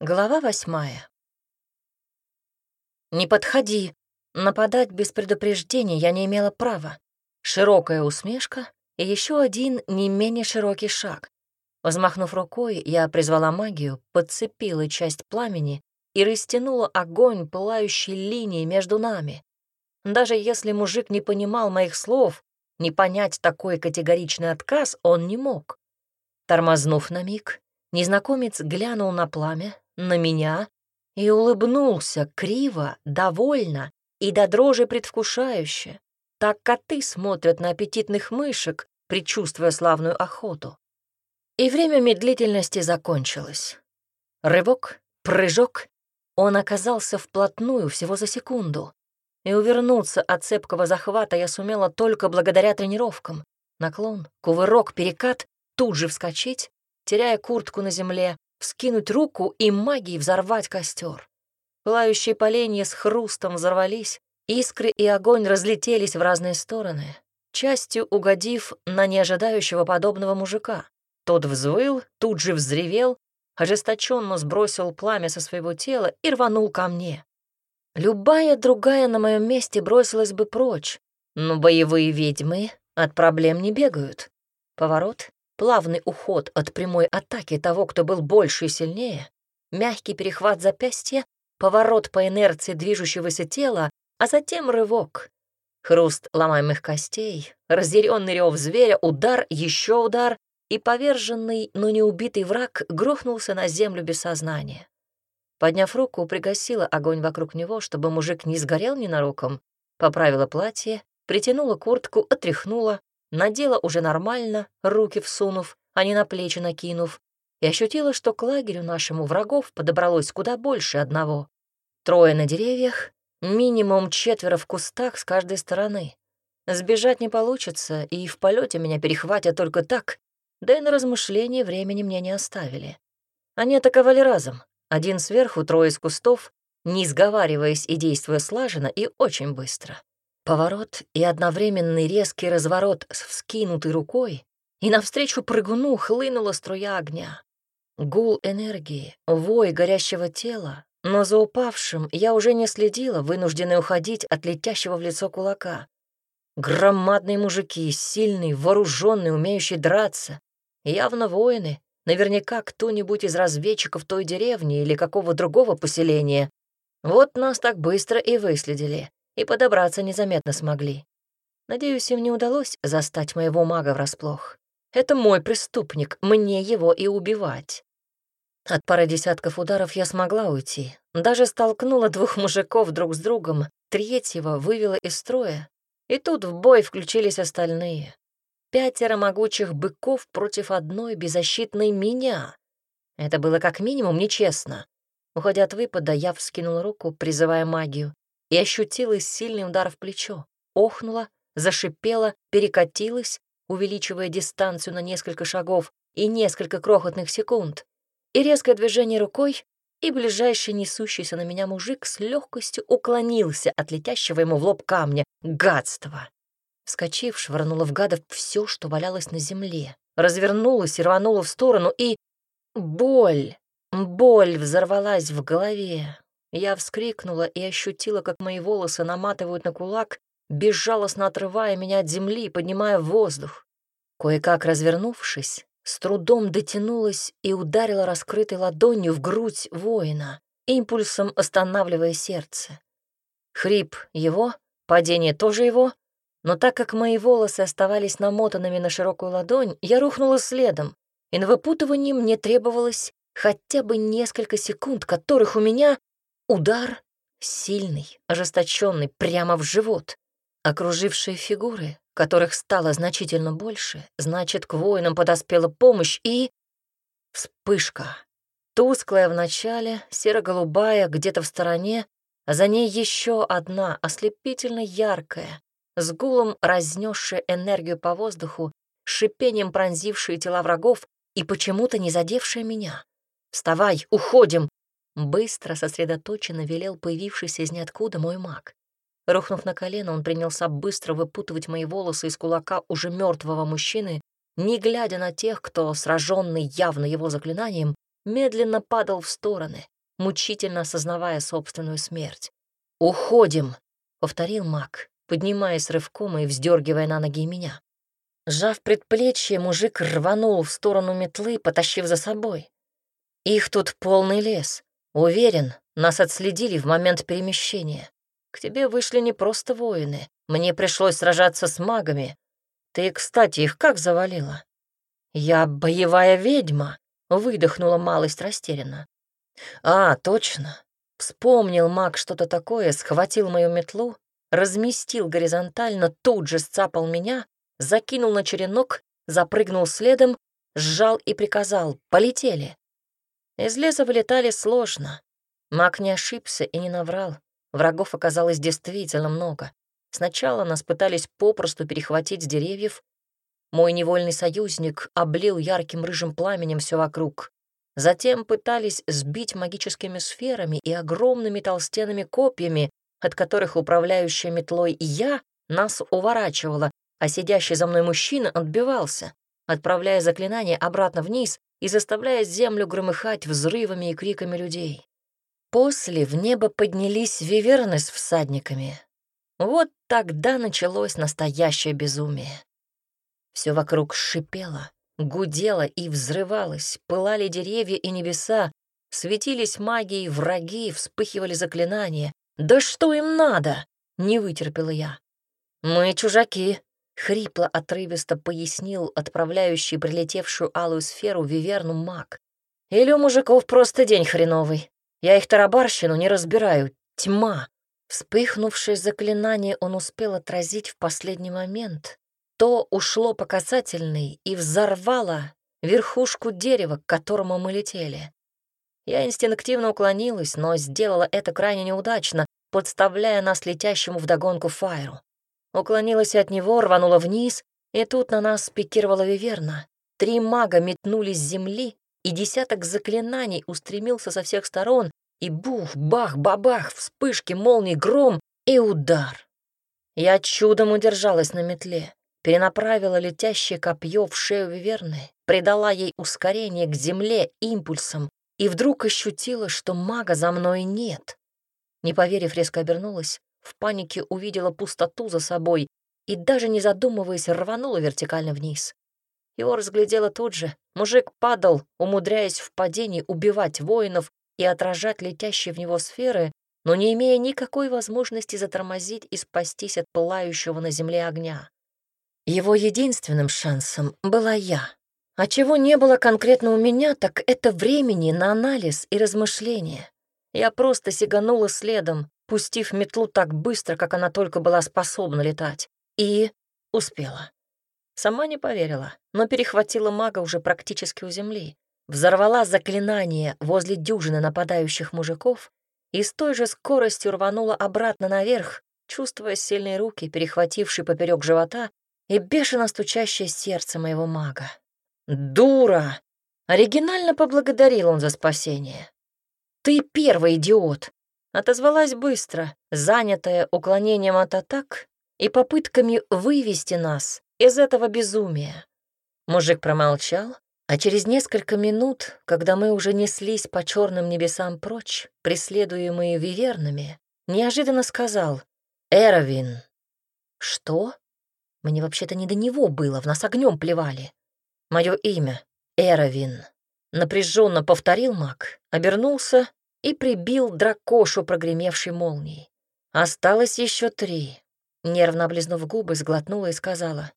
Глава восьмая. «Не подходи. Нападать без предупреждения я не имела права. Широкая усмешка и еще один не менее широкий шаг. Взмахнув рукой, я призвала магию, подцепила часть пламени и растянула огонь пылающей линией между нами. Даже если мужик не понимал моих слов, не понять такой категоричный отказ он не мог. Тормознув на миг, незнакомец глянул на пламя, на меня и улыбнулся криво, довольно и до дрожи предвкушающе. Так коты смотрят на аппетитных мышек, предчувствуя славную охоту. И время медлительности закончилось. Рывок, прыжок. Он оказался вплотную всего за секунду. И увернуться от цепкого захвата я сумела только благодаря тренировкам. Наклон, кувырок, перекат, тут же вскочить, теряя куртку на земле, вскинуть руку и магией взорвать костер. Пылающие поленья с хрустом взорвались, искры и огонь разлетелись в разные стороны, частью угодив на неожидающего подобного мужика. Тот взвыл, тут же взревел, ожесточенно сбросил пламя со своего тела и рванул ко мне. Любая другая на моем месте бросилась бы прочь, но боевые ведьмы от проблем не бегают. Поворот, плавный уход от прямой атаки того, кто был больше и сильнее, мягкий перехват запястья, поворот по инерции движущегося тела, а затем рывок. Хруст ломаемых костей, разъяренный рев зверя, удар, еще удар, и поверженный, но не убитый враг грохнулся на землю без сознания. Подняв руку, пригасила огонь вокруг него, чтобы мужик не сгорел ненароком, поправила платье, притянула куртку, отряхнула, надела уже нормально, руки всунув, а не на плечи накинув, и ощутила, что к лагерю нашему врагов подобралось куда больше одного. Трое на деревьях, минимум четверо в кустах с каждой стороны. Сбежать не получится, и в полете меня перехватят только так, да и на размышление времени мне не оставили. Они атаковали разом, один сверху, трое из кустов, не сговариваясь и действуя слаженно и очень быстро. Поворот и одновременный резкий разворот с вскинутой рукой, и навстречу прыгуну хлынула струя огня. Гул энергии, вой горящего тела, но за упавшим я уже не следила, вынужденная уходить от летящего в лицо кулака. Громадные мужики, сильные, вооруженные, умеющие драться. Явно воины, наверняка кто-нибудь из разведчиков той деревни или какого другого поселения. Вот нас так быстро и выследили и подобраться незаметно смогли. Надеюсь, им не удалось застать моего мага врасплох. Это мой преступник, мне его и убивать. От пары десятков ударов я смогла уйти. Даже столкнула двух мужиков друг с другом, третьего вывела из строя. И тут в бой включились остальные. Пятеро могучих быков против одной беззащитной меня. Это было как минимум нечестно. Уходя от выпада, я вскинула руку, призывая магию и ощутила сильный удар в плечо. Охнула, зашипела, перекатилась, увеличивая дистанцию на несколько шагов и несколько крохотных секунд. И резкое движение рукой, и ближайший несущийся на меня мужик с легкостью уклонился от летящего ему в лоб камня. Гадство! Вскочив, швырнула в гадов все, что валялось на земле. Развернулась и рванула в сторону, и... Боль! Боль взорвалась в голове. Я вскрикнула и ощутила, как мои волосы наматывают на кулак, безжалостно отрывая меня от земли и поднимая в воздух. Кое-как развернувшись, с трудом дотянулась и ударила раскрытой ладонью в грудь воина, импульсом останавливая сердце. Хрип его, падение тоже его, но так как мои волосы оставались намотанными на широкую ладонь, я рухнула следом, и на выпутывание мне требовалось хотя бы несколько секунд, которых у меня Удар сильный, ожесточенный, прямо в живот. Окружившие фигуры, которых стало значительно больше, значит, к воинам подоспела помощь и... Вспышка. Тусклая в начале, серо-голубая где-то в стороне, а за ней еще одна, ослепительно яркая, с гулом разнесшая энергию по воздуху, шипением пронзившие тела врагов и почему-то не задевшая меня. «Вставай, уходим!» Быстро, сосредоточенно велел появившийся из ниоткуда мой маг. Рухнув на колено, он принялся быстро выпутывать мои волосы из кулака уже мертвого мужчины, не глядя на тех, кто, сраженный явно его заклинанием, медленно падал в стороны, мучительно осознавая собственную смерть. «Уходим!» — повторил маг, поднимаясь рывком и вздергивая на ноги меня. Сжав предплечье, мужик рванул в сторону метлы, потащив за собой. Их тут полный лес. Уверен, нас отследили в момент перемещения. К тебе вышли не просто воины. Мне пришлось сражаться с магами. Ты, кстати, их как завалила? Я боевая ведьма, выдохнула малость растерянно. А, точно. Вспомнил маг что-то такое, схватил мою метлу, разместил горизонтально, тут же сцапал меня, закинул на черенок, запрыгнул следом, сжал и приказал «Полетели!». Из леса вылетали сложно. Маг не ошибся и не наврал. Врагов оказалось действительно много. Сначала нас пытались попросту перехватить с деревьев. Мой невольный союзник облил ярким рыжим пламенем все вокруг. Затем пытались сбить магическими сферами и огромными толстенными копьями, от которых управляющая метлой я нас уворачивала, а сидящий за мной мужчина отбивался, отправляя заклинание обратно вниз и заставляя землю громыхать взрывами и криками людей. После в небо поднялись виверны с всадниками. Вот тогда началось настоящее безумие. Все вокруг шипело, гудело и взрывалось, пылали деревья и небеса, светились магии враги, вспыхивали заклинания. «Да что им надо?» — не вытерпела я. «Мы чужаки», Хрипло, отрывисто пояснил отправляющий прилетевшую алую сферу Виверну маг. «Или у мужиков просто день хреновый. Я их тарабарщину не разбираю. Тьма». Вспыхнувшее заклинание он успел отразить в последний момент. То ушло по касательной и взорвало верхушку дерева, к которому мы летели. Я инстинктивно уклонилась, но сделала это крайне неудачно, подставляя нас летящему вдогонку Файру. Уклонилась от него, рванула вниз, и тут на нас спикировала Виверна. Три мага метнулись с земли, и десяток заклинаний устремился со всех сторон, и бух, бах, бабах, вспышки, молний, гром и удар. Я чудом удержалась на метле, перенаправила летящее копье в шею Виверны, придала ей ускорение к земле импульсом и вдруг ощутила, что мага за мной нет. Не поверив, резко обернулась в панике увидела пустоту за собой и, даже не задумываясь, рванула вертикально вниз. Его разглядела тут же. Мужик падал, умудряясь в падении убивать воинов и отражать летящие в него сферы, но не имея никакой возможности затормозить и спастись от пылающего на земле огня. Его единственным шансом была я. А чего не было конкретно у меня, так это времени на анализ и размышления. Я просто сиганула следом, пустив метлу так быстро, как она только была способна летать. И успела. Сама не поверила, но перехватила мага уже практически у земли. Взорвала заклинание возле дюжины нападающих мужиков и с той же скоростью рванула обратно наверх, чувствуя сильные руки, перехватившие поперек живота, и бешено стучащее сердце моего мага. «Дура!» Оригинально поблагодарил он за спасение. «Ты первый идиот!» Отозвалась быстро, занятая уклонением от атак и попытками вывести нас из этого безумия. Мужик промолчал, а через несколько минут, когда мы уже неслись по черным небесам прочь, преследуемые вивернами, неожиданно сказал «Эровин». «Что?» Мне вообще-то не до него было, в нас огнем плевали. Мое имя — Эровин. Напряженно повторил маг, обернулся и прибил дракошу, прогремевшей молнией. Осталось еще три. Нервно облизнув губы, сглотнула и сказала.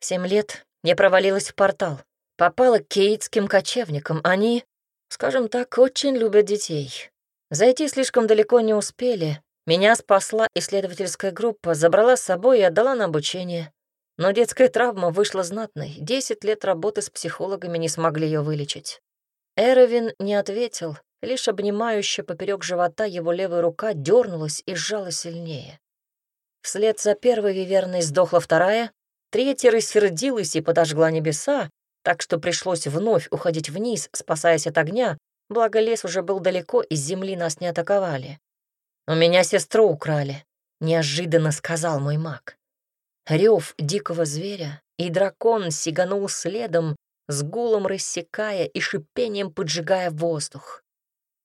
семь лет я провалилась в портал. Попала к кейтским кочевникам. Они, скажем так, очень любят детей. Зайти слишком далеко не успели. Меня спасла исследовательская группа, забрала с собой и отдала на обучение. Но детская травма вышла знатной. Десять лет работы с психологами не смогли ее вылечить. Эровин не ответил, Лишь обнимающая поперек живота его левая рука дернулась и сжала сильнее. Вслед за первой виверной сдохла вторая, третья рассердилась и подожгла небеса, так что пришлось вновь уходить вниз, спасаясь от огня, благо лес уже был далеко, и с земли нас не атаковали. «У меня сестру украли», — неожиданно сказал мой маг. Рев дикого зверя, и дракон сиганул следом, с гулом рассекая и шипением поджигая воздух.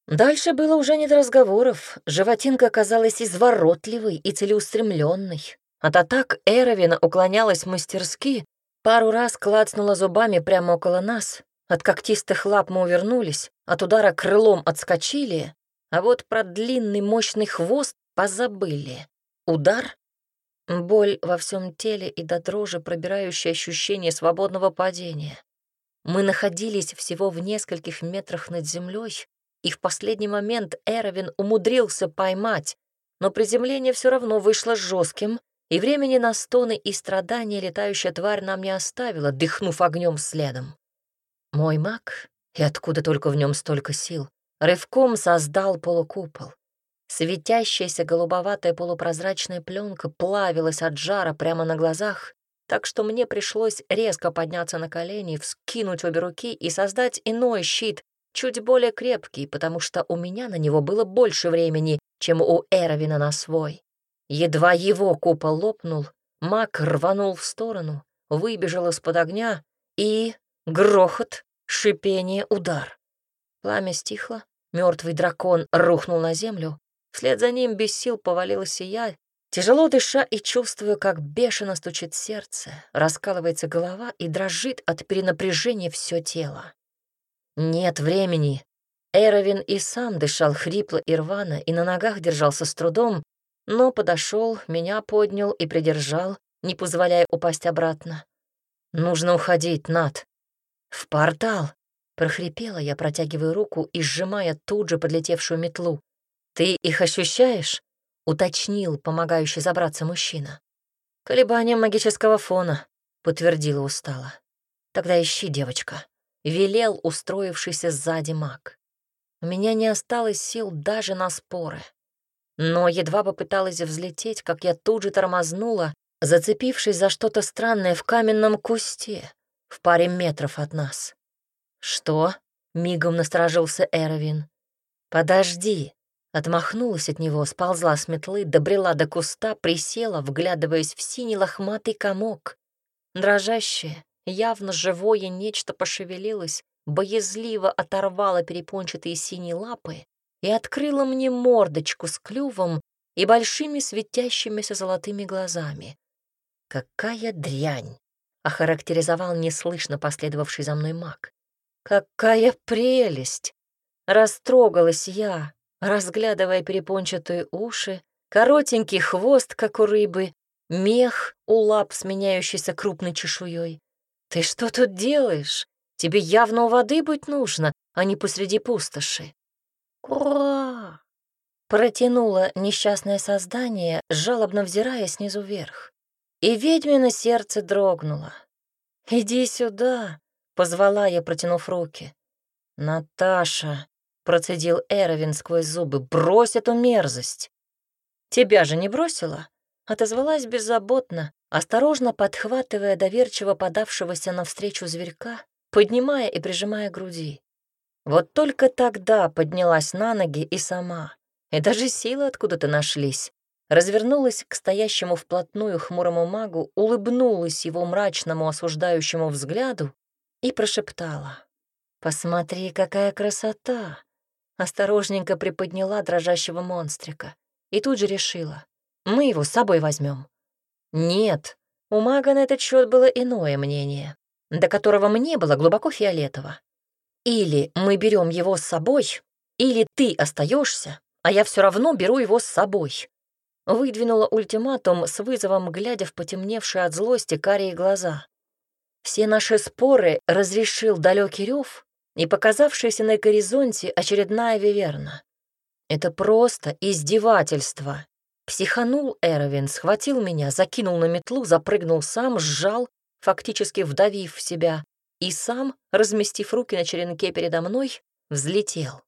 Дальше было уже не до разговоров. Животинка оказалась изворотливой и целеустремленной. От атак Эровина уклонялась мастерски, пару раз клацнула зубами прямо около нас. От когтистых лап мы увернулись, от удара крылом отскочили, а вот про длинный мощный хвост позабыли. Удар, боль во всем теле и до дрожи пробирающее ощущение свободного падения. Мы находились всего в нескольких метрах над землей, и в последний момент Эровин умудрился поймать, но приземление все равно вышло жестким, и времени на стоны и страдания летающая тварь нам не оставила, дыхнув огнем следом. Мой маг, и откуда только в нем столько сил, рывком создал полукупол. Светящаяся голубоватая полупрозрачная пленка плавилась от жара прямо на глазах, так что мне пришлось резко подняться на колени, вскинуть обе руки и создать иной щит, чуть более крепкий, потому что у меня на него было больше времени, чем у Эровина на свой. Едва его купол лопнул, маг рванул в сторону, выбежал из-под огня и... грохот, шипение, удар. Пламя стихло, мертвый дракон рухнул на землю, вслед за ним без сил повалилась и я, тяжело дыша и чувствуя, как бешено стучит сердце, раскалывается голова и дрожит от перенапряжения все тело. Нет времени. Эровин и сам дышал хрипло и рвано, и на ногах держался с трудом, но подошел, меня поднял и придержал, не позволяя упасть обратно. «Нужно уходить, Над». «В портал!» — прохрипела я, протягивая руку и сжимая тут же подлетевшую метлу. «Ты их ощущаешь?» — уточнил помогающий забраться мужчина. «Колебания магического фона», — подтвердила устало. «Тогда ищи, девочка» велел устроившийся сзади маг. У меня не осталось сил даже на споры. Но едва попыталась взлететь, как я тут же тормознула, зацепившись за что-то странное в каменном кусте в паре метров от нас. «Что?» — мигом насторожился Эровин. «Подожди!» Отмахнулась от него, сползла с метлы, добрела до куста, присела, вглядываясь в синий лохматый комок. Дрожащее, Явно живое нечто пошевелилось, боязливо оторвало перепончатые синие лапы и открыло мне мордочку с клювом и большими светящимися золотыми глазами. «Какая дрянь!» — охарактеризовал неслышно последовавший за мной маг. «Какая прелесть!» — растрогалась я, разглядывая перепончатые уши, коротенький хвост, как у рыбы, мех у лап, сменяющийся крупной чешуей. «Ты что тут делаешь? Тебе явно у воды быть нужно, а не посреди пустоши». «Кура!» — протянуло несчастное создание, жалобно взирая снизу вверх. И ведьмино сердце дрогнуло. «Иди сюда!» — позвала я, протянув руки. «Наташа!» — процедил Эровин сквозь зубы. «Брось эту мерзость!» «Тебя же не бросила?» — отозвалась беззаботно, осторожно подхватывая доверчиво подавшегося навстречу зверька, поднимая и прижимая груди. Вот только тогда поднялась на ноги и сама, и даже силы откуда-то нашлись. Развернулась к стоящему вплотную хмурому магу, улыбнулась его мрачному осуждающему взгляду и прошептала. «Посмотри, какая красота!» Осторожненько приподняла дрожащего монстрика и тут же решила. «Мы его с собой возьмем. Нет, у мага на этот счет было иное мнение, до которого мне было глубоко фиолетово. Или мы берем его с собой, или ты остаешься, а я все равно беру его с собой. Выдвинула ультиматум с вызовом, глядя в потемневшие от злости карие глаза. Все наши споры разрешил далекий рев и показавшаяся на горизонте очередная виверна. Это просто издевательство, Психанул Эровин, схватил меня, закинул на метлу, запрыгнул сам, сжал, фактически вдавив в себя, и сам, разместив руки на черенке передо мной, взлетел.